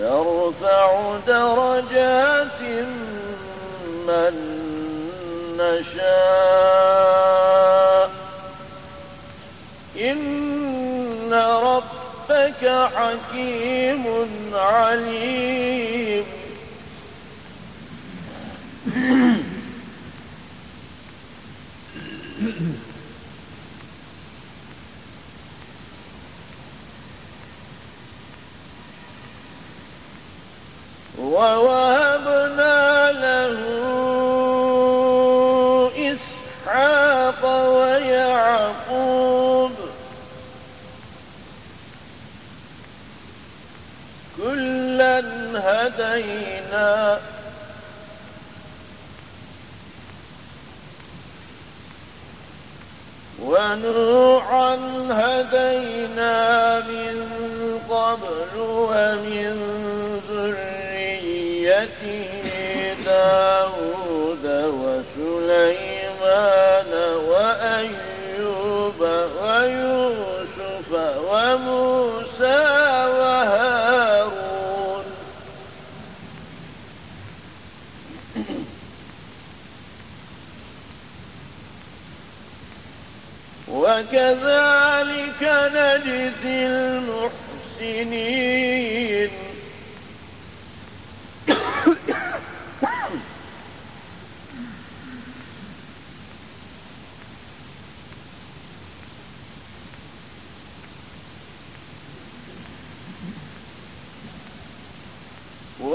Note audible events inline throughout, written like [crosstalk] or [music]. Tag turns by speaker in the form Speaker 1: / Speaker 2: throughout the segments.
Speaker 1: نرفع درجات من نشاء. إن ربك حكيم عليم. [clears throat] ووهبنا له إسحاق ويعقوب كلا هدينا ونوحا هدينا من قبل ومن ذريته داود وسليمان وأيوب ويوسف وموسى وهارون. وكذلك نجزي المحسنين.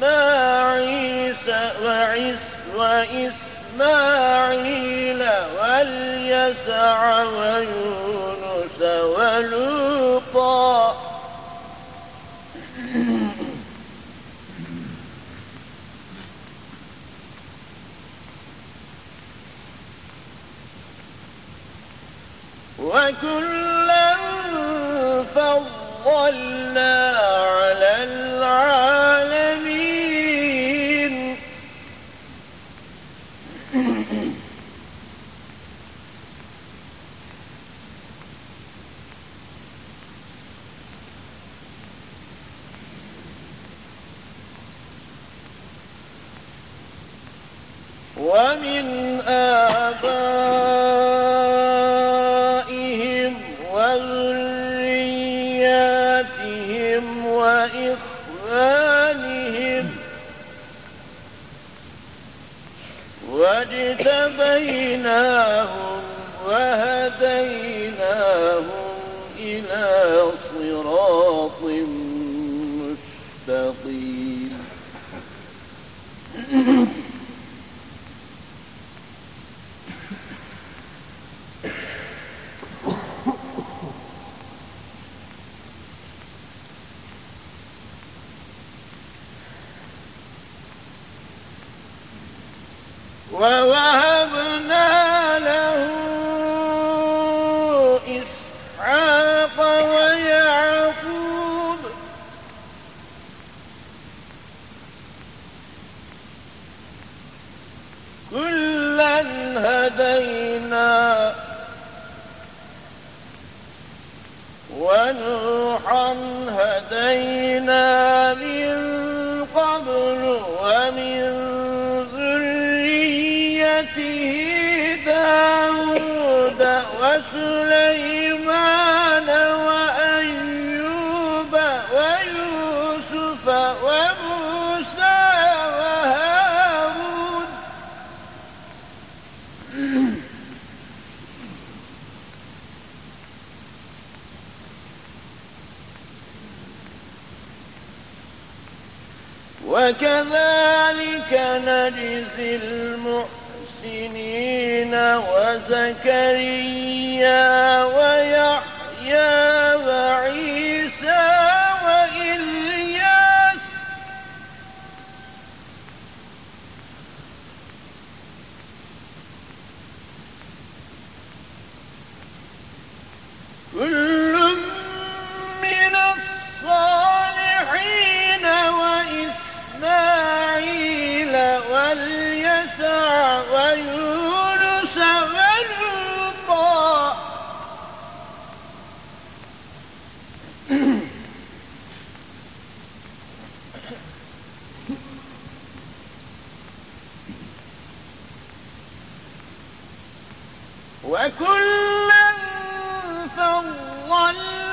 Speaker 1: وإسماعيل وعيس وإسماعيل واليسع ويونس ولوطا. وكلا فضلنا على العالمين. واجتبيناهم وهديناهم إلى ووهبنا له إسحاق ويعقوب. كلا هدينا ونوحا هدينا وسليمان وأيوب ويوسف وموسى وهارون. وكذلك نجزي المحسنين وزكريا ويحيى وكلا فضلنا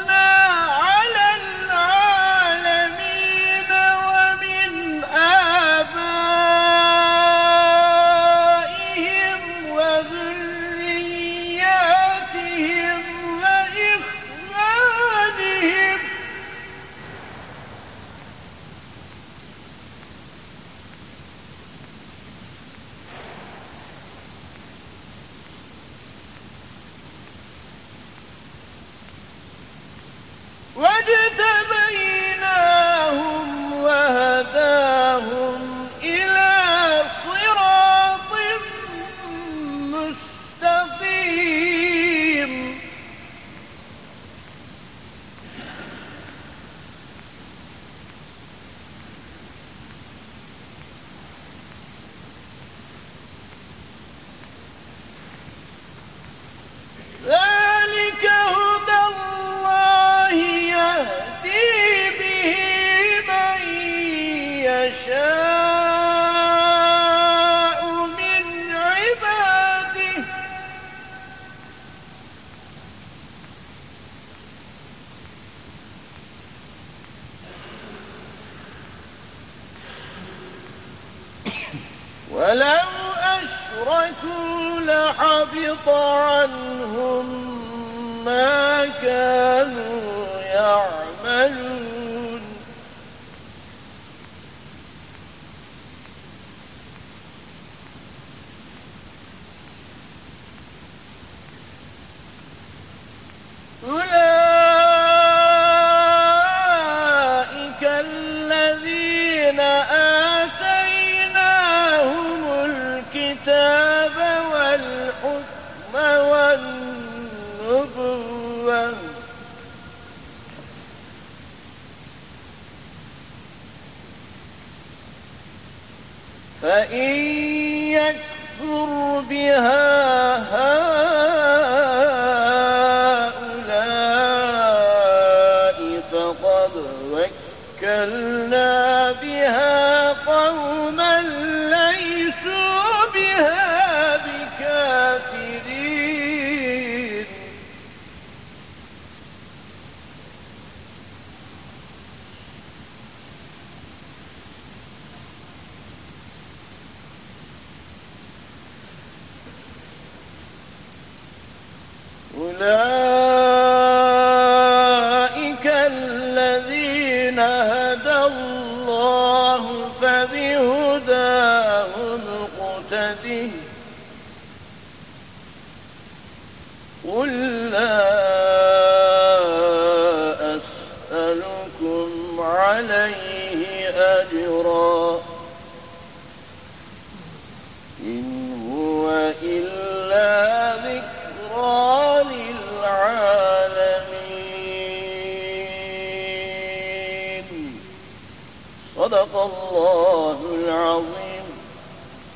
Speaker 1: ولو أشركوا لحبط عنهم ما كانوا يعملون. أولئك الذين آتيناهم فإن يكفر بها هؤلاء الله فبهداه مقتده قل لا أسألكم عليه أجرا.